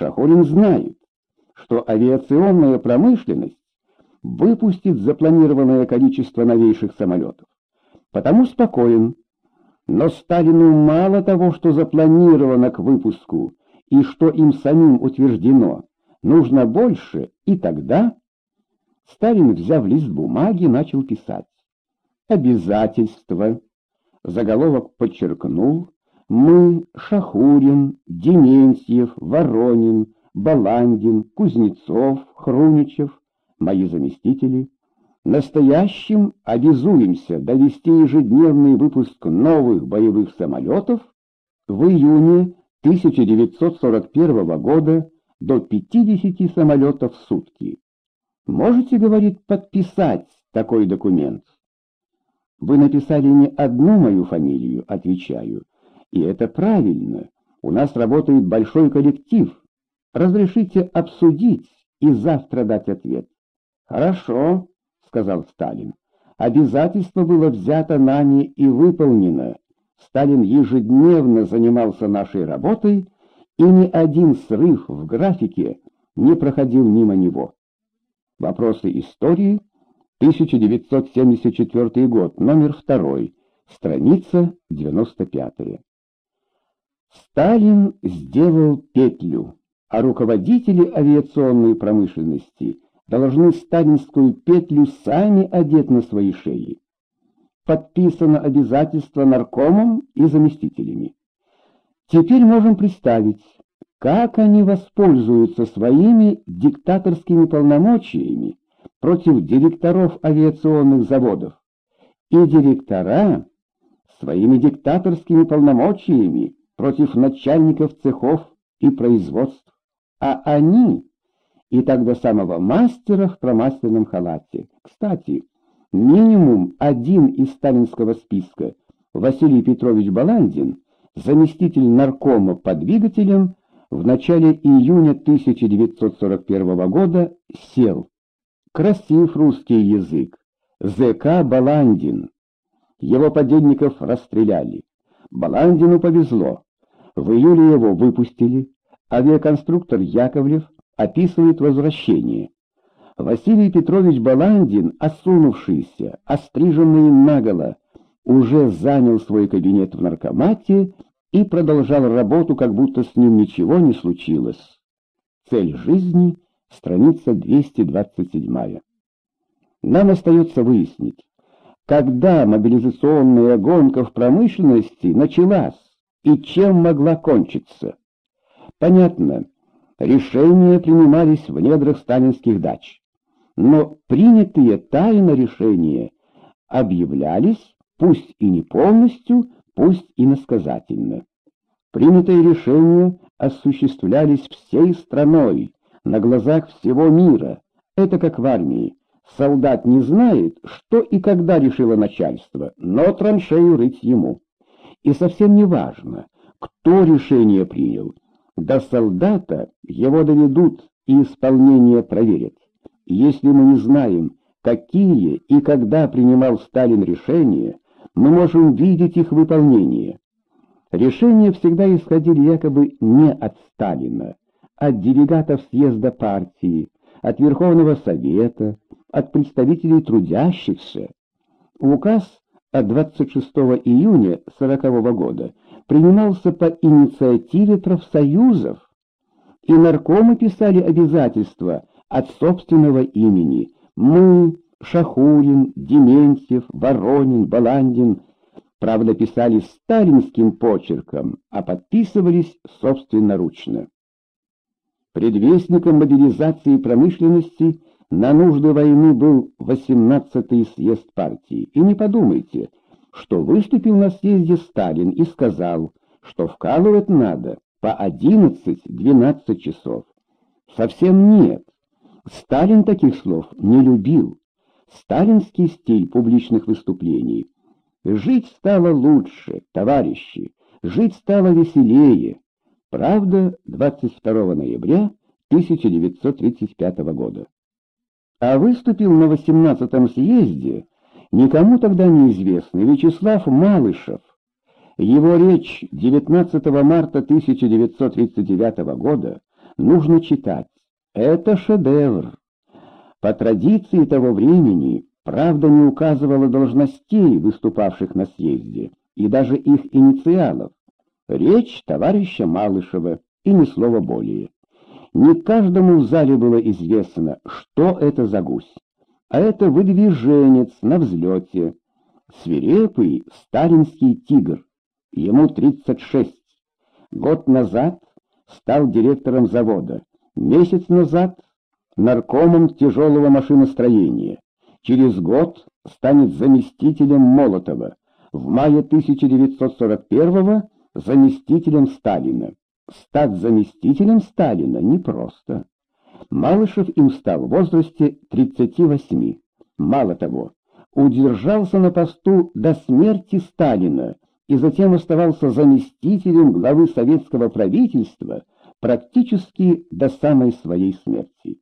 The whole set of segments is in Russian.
Шахурин знает, что авиационная промышленность выпустит запланированное количество новейших самолетов. Потому спокоен. Но Сталину мало того, что запланировано к выпуску, и что им самим утверждено, нужно больше, и тогда... Сталин, взяв лист бумаги, начал писать. Обязательства. Заголовок подчеркнул. Мы, Шахурин, Дементьев, Воронин, Баландин, Кузнецов, Хруничев, мои заместители, настоящим обязуемся довести ежедневный выпуск новых боевых самолетов в июне 1941 года до 50 самолетов в сутки. Можете, говорит, подписать такой документ? Вы написали не одну мою фамилию, отвечаю. И это правильно. У нас работает большой коллектив. Разрешите обсудить и завтра дать ответ. Хорошо, сказал Сталин. Обязательство было взято нами и выполнено. Сталин ежедневно занимался нашей работой, и ни один срыв в графике не проходил мимо него. Вопросы истории, 1974 год, номер 2, страница 95. Сталин сделал петлю, а руководители авиационной промышленности должны сталинскую петлю сами одеть на свои шеи. Подписано обязательство наркомом и заместителями. Теперь можем представить, как они воспользуются своими диктаторскими полномочиями против директоров авиационных заводов. И директора своими диктаторскими полномочиями против начальников цехов и производств, а они и так до самого мастера в промасленном халате. Кстати, минимум один из сталинского списка, Василий Петрович Баландин, заместитель наркома по двигателям, в начале июня 1941 года сел. Красив русский язык. ЗК Баландин. Его подельников расстреляли. Баландину повезло. В июле его выпустили. Авиаконструктор Яковлев описывает возвращение. Василий Петрович Баландин, осунувшийся, остриженный наголо, уже занял свой кабинет в наркомате и продолжал работу, как будто с ним ничего не случилось. Цель жизни, страница 227. Нам остается выяснить, когда мобилизационная гонка в промышленности началась и чем могла кончиться. Понятно, решения принимались в недрах сталинских дач, но принятые тайно решения объявлялись, пусть и не полностью, пусть и насказательно. Принятые решения осуществлялись всей страной, на глазах всего мира. Это как в армии. Солдат не знает, что и когда решило начальство, но траншею рыть ему. И совсем не важно, кто решение принял. До солдата его доведут и исполнение проверят. Если мы не знаем, какие и когда принимал Сталин решения, мы можем видеть их выполнение. Решения всегда исходили якобы не от Сталина, от делегатов съезда партии, от Верховного Совета, от представителей трудящихся. Указ от 26 июня 1940 года принимался по инициативе профсоюзов, и наркомы писали обязательства от собственного имени. Мы, Шахурин, Дементьев, Воронин, Баландин, правда, писали сталинским почерком, а подписывались собственноручно. Предвестником мобилизации промышленности на нужды войны был 18-й съезд партии. И не подумайте, что выступил на съезде Сталин и сказал, что вкалывать надо по 11-12 часов. Совсем нет. Сталин таких слов не любил сталинский стиль публичных выступлений. Жить стало лучше, товарищи, жить стало веселее. Правда, 22 ноября 1935 года. А выступил на 18-м съезде никому тогда неизвестный Вячеслав Малышев. Его речь 19 марта 1939 года нужно читать. Это шедевр. По традиции того времени правда не указывала должностей, выступавших на съезде, и даже их инициалов. Речь товарища Малышева, и ни слова более. Не каждому в зале было известно, что это за гусь. А это выдвиженец на взлете, свирепый сталинский тигр. Ему 36. Год назад стал директором завода, месяц назад — наркомом тяжелого машиностроения. Через год станет заместителем Молотова, в мае 1941 заместителем Сталина. Стать заместителем Сталина непросто. Малышев им стал в возрасте 38. Мало того, удержался на посту до смерти Сталина и затем оставался заместителем главы советского правительства практически до самой своей смерти.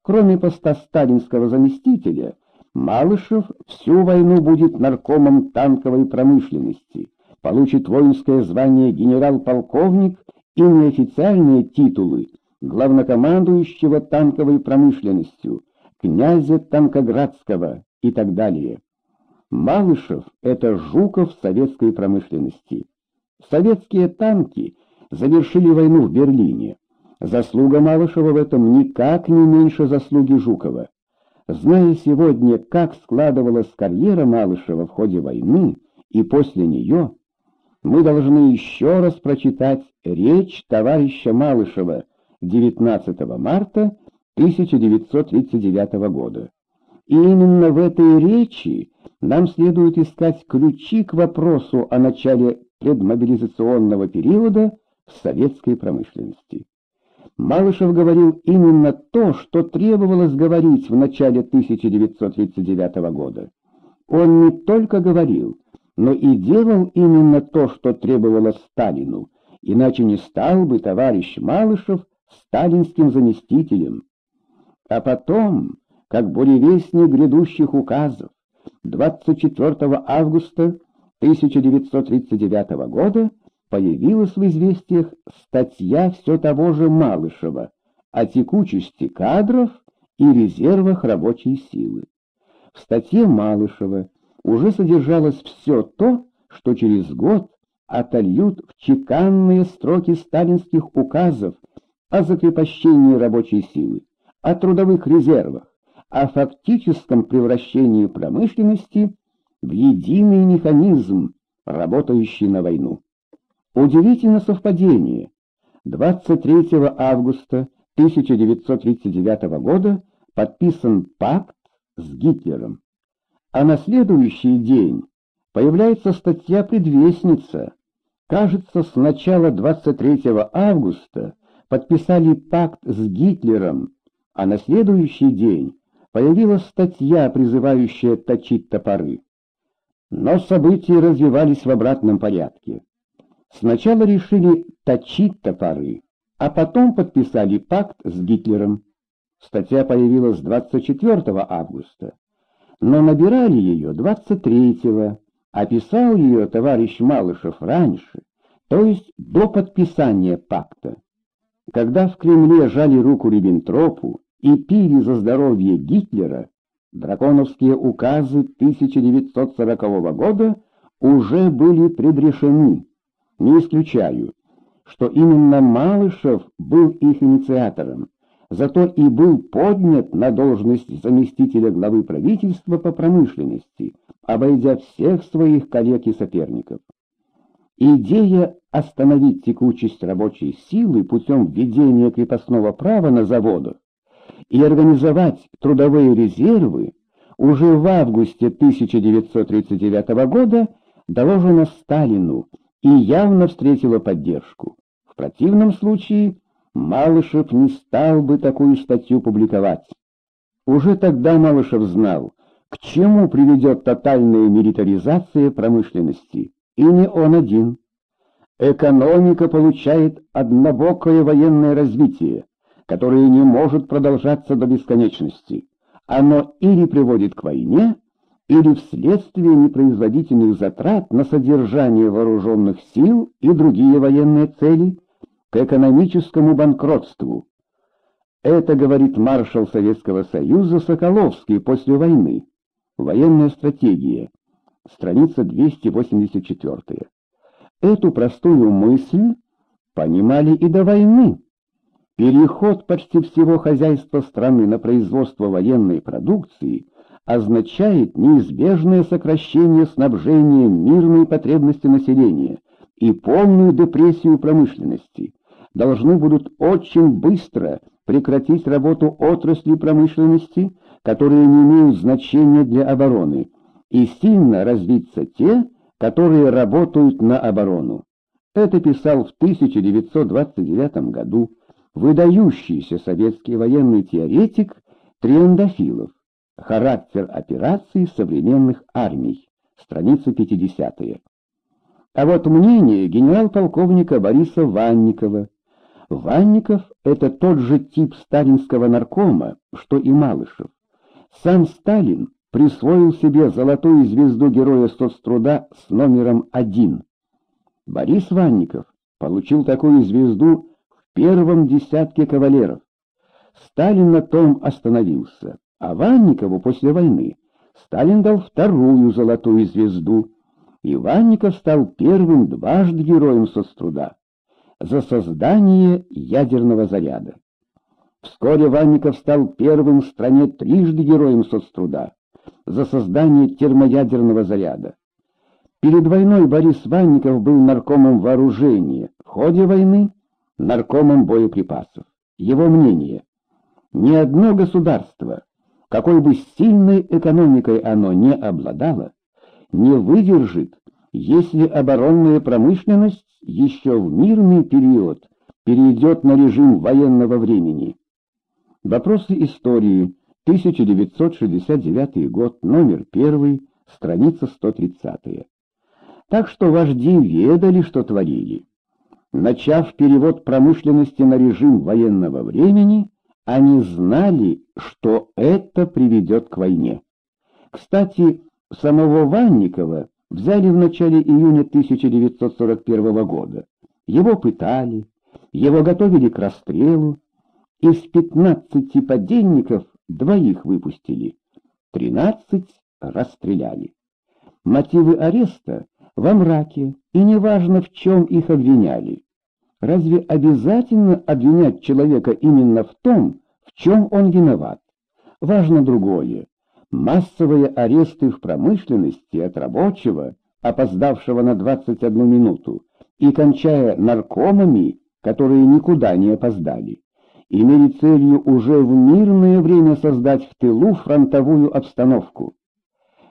Кроме поста сталинского заместителя, Малышев всю войну будет наркомом танковой промышленности, получит воинское звание генерал-полковник и неофициальные титулы главнокомандующего танковой промышленностью, князя Танкоградского и так далее. Малышев — это Жуков советской промышленности. Советские танки завершили войну в Берлине. Заслуга Малышева в этом никак не меньше заслуги Жукова. Зная сегодня, как складывалась карьера Малышева в ходе войны и после нее, мы должны еще раз прочитать речь товарища Малышева 19 марта 1939 года. И именно в этой речи нам следует искать ключи к вопросу о начале предмобилизационного периода в советской промышленности. Малышев говорил именно то, что требовалось говорить в начале 1939 года. Он не только говорил, но и делал именно то, что требовалось Сталину, иначе не стал бы товарищ Малышев сталинским заместителем. А потом, как буревестник грядущих указов, 24 августа 1939 года появилась в известиях статья все того же Малышева о текучести кадров и резервах рабочей силы. В статье Малышева уже содержалось все то, что через год отольют в чеканные строки сталинских указов о закрепощении рабочей силы, о трудовых резервах, о фактическом превращении промышленности в единый механизм, работающий на войну. Удивительно совпадение. 23 августа 1939 года подписан пакт с Гитлером. А на следующий день появляется статья-предвестница. Кажется, с начала 23 августа подписали пакт с Гитлером, а на следующий день появилась статья, призывающая точить топоры. Но события развивались в обратном порядке. Сначала решили точить топоры, а потом подписали пакт с Гитлером. Статья появилась 24 августа, но набирали ее 23-го, а писал ее товарищ Малышев раньше, то есть до подписания пакта. Когда в Кремле жали руку Риббентропу и пили за здоровье Гитлера, драконовские указы 1940 года уже были предрешены. Не исключаю, что именно Малышев был их инициатором, зато и был поднят на должность заместителя главы правительства по промышленности, обойдя всех своих коллег и соперников. Идея остановить текучесть рабочей силы путем введения крепостного права на заводах и организовать трудовые резервы уже в августе 1939 года доложена Сталину и явно встретила поддержку. В противном случае Малышев не стал бы такую статью публиковать. Уже тогда Малышев знал, к чему приведет тотальная милитаризация промышленности, и не он один. Экономика получает однобокое военное развитие, которое не может продолжаться до бесконечности. Оно или приводит к войне, или вследствие непроизводительных затрат на содержание вооруженных сил и другие военные цели, к экономическому банкротству, Это говорит маршал Советского Союза Соколовский после войны. Военная стратегия. Страница 284. Эту простую мысль понимали и до войны. Переход почти всего хозяйства страны на производство военной продукции означает неизбежное сокращение снабжения мирной потребности населения и полную депрессию промышленности. Должны будут очень быстро прекратить работу отраслей промышленности, которые не имеют значения для обороны, и сильно развиться те, которые работают на оборону. Это писал в 1929 году выдающийся советский военный теоретик Триандафилов. Характер операций современных армий. Страница 50 -я. А вот мнение генерал-полковника Бориса Ванникова. Ванников — это тот же тип сталинского наркома, что и Малышев. Сам Сталин присвоил себе золотую звезду Героя соцтруда с номером один. Борис Ванников получил такую звезду в первом десятке кавалеров. Сталин на том остановился, а Ванникову после войны Сталин дал вторую золотую звезду, и Ванников стал первым дважды героем соцтруда за создание ядерного заряда. Вскоре Ванников стал первым в стране трижды героем соцтруда за создание термоядерного заряда. Перед войной Борис Ванников был наркомом вооружения, в ходе войны — наркомом боеприпасов. Его мнение — ни одно государство, какой бы сильной экономикой оно не обладало, не выдержит, если оборонная промышленность еще в мирный период перейдет на режим военного времени. Вопросы истории, 1969 год, номер 1, страница 130. Так что вожди ведали, что творили. Начав перевод промышленности на режим военного времени, они знали, что это приведет к войне. Кстати, самого Ванникова взяли в начале июня 1941 года. Его пытали, его готовили к расстрелу. Из 15 подельников двоих выпустили, 13 расстреляли. Мотивы ареста во мраке, и неважно, в чем их обвиняли. Разве обязательно обвинять человека именно в том, в чем он виноват? Важно другое. Массовые аресты в промышленности от рабочего, опоздавшего на 21 минуту, и кончая наркомами, которые никуда не опоздали, имели целью уже в мирное время создать в тылу фронтовую обстановку.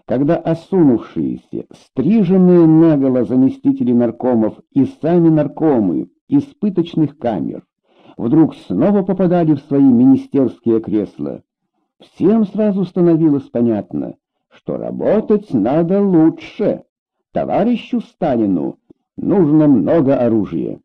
Когда осунувшиеся, стриженные наголо заместители наркомов и сами наркомы из пыточных камер вдруг снова попадали в свои министерские кресла, Всем сразу становилось понятно, что работать надо лучше. Товарищу Сталину нужно много оружия.